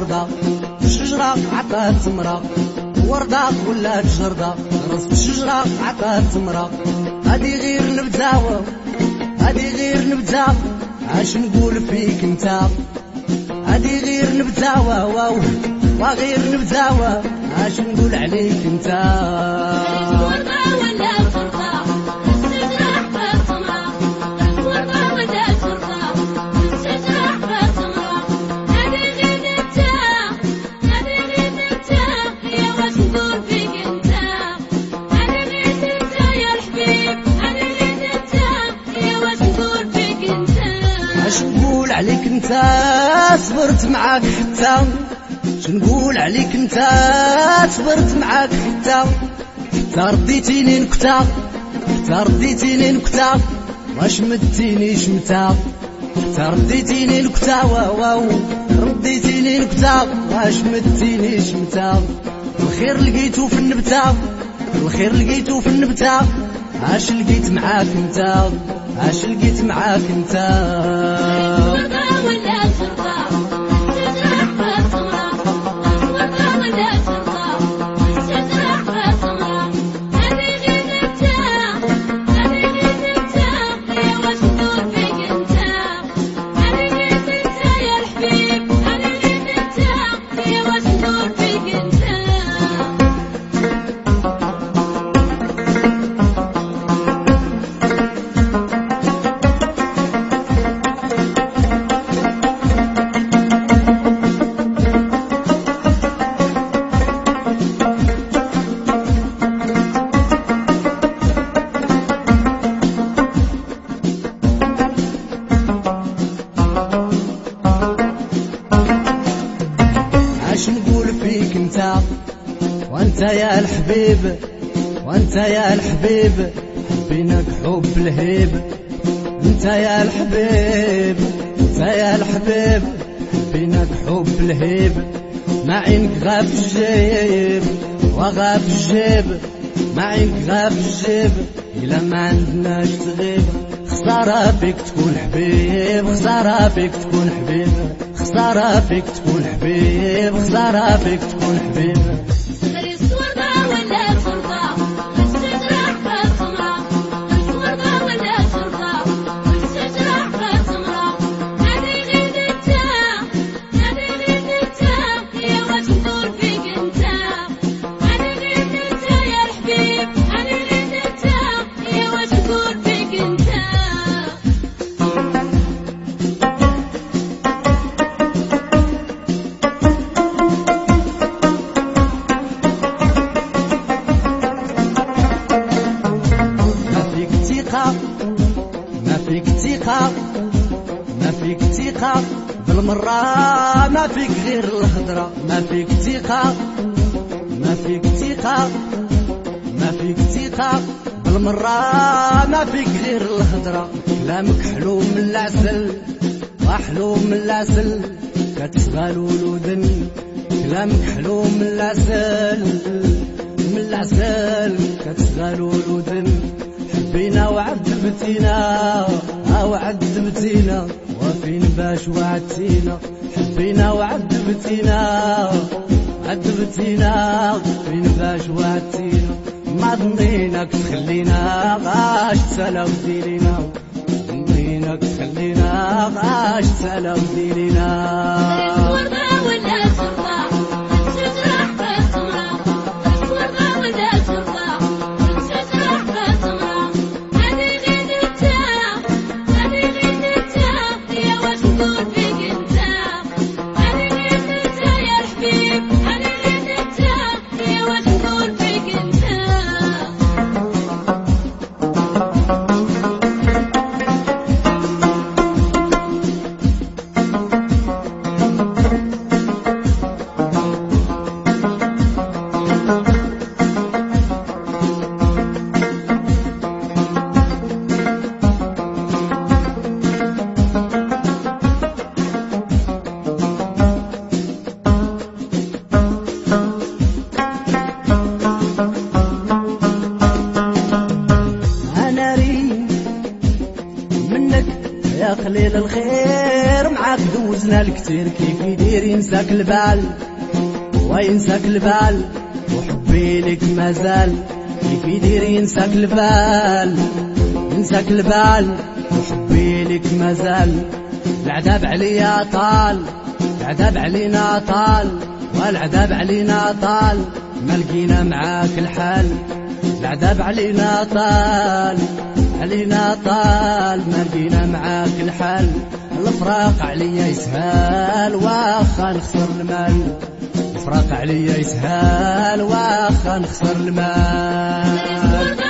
جردة شجرة عطات تمرة. وردة ولا جردة رص شجرة عطات تمرة. هادي غير نبتة هادي غير نبتة عاش نقول فيك انت. هادي غير نبتة واو وغير نبتة عاش نقول عليك انت. انت صبرت معاك حتى شنقول عليك انت صبرت معاك حتى حتى رديتيني نكتة حتى رديتيني نكتة. واش مدتينيش متى حتى رديتيني نكتة واو رديتيني نكتة. واش مدتينيش متى الخير لقيتو في النبتة الخير لقيتو في النبتة. عاش لقيت معاك انت؟ عاش لقيت معاك انت؟ وانت يا الحبيب وانت يا الحبيب حبيناك حب الهيب. انت يا الحبيب انت يا الحبيب حبيناك حب الهيب. ما عينك غاب الجيب وغاب الجيب. ما عينك غاب الجيب إلا ما عندناش تغيب. خسارة فيك تكون حبيب خسارة فيك تكون حبيب. خسارة فيك تكون حبيب خسارة فيك تكون حبيب. ما فيك ثقة بالمرة ما فيك غير الهضرة ما فيك ثقة ما فيك ثقة ما فيك ثقة بالمرة ما فيك غير الهضرة كلامك حلو من العسل وحلو من العسل كتسغالو الودن كلامك حلو من العسل من العسل كتسغالو الودن حبينا وعذبتينا وعذبتينا وفين باش وعدتينا؟ حبينا وعذبتينا عذبتينا فين باش وعدتينا؟ ما ظنيناك تخلينا غاش تسالا وديرينا ظنيناك تخلينا غاش تسالا وديرينا دوزنا الكتير كيف يدير ينساك البال. وينساك البال. وحبي لك مازال كيف يدير ينساك البال. ينساك البال. وحبي لك مازال العذاب عليا طال. العذاب علينا طال. والعذاب علينا طال. ما لقينا معاك الحال. العذاب علينا طال. علينا طال. ما لقينا معاك الحال. الفراق عليا يسهال واخا نخسر المال. الفراق عليا يسهال واخا نخسر المال.